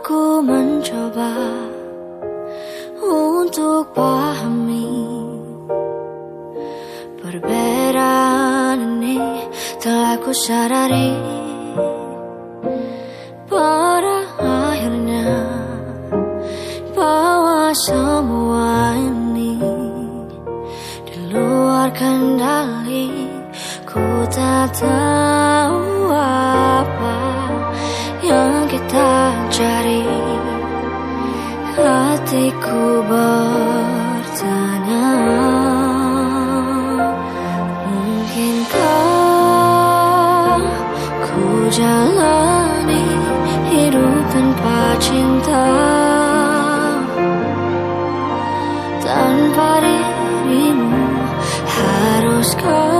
Aku mencoba untuk pahami Perbedaan ini telah ku sadari Pada akhirnya Bahwa semua ini Di luar kendali Ku tak tahu hatiku bertanya jalani hidup tanpa cinta? Tanpa dirimu haruskah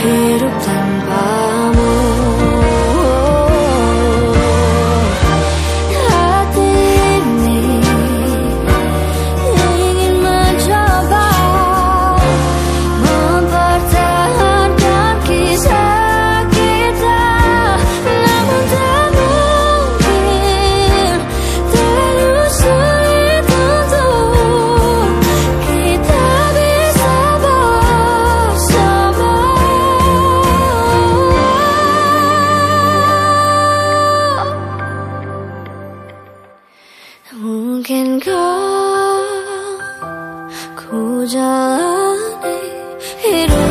Meski tak mampu ku hidup tanpa 보자. 안에 이런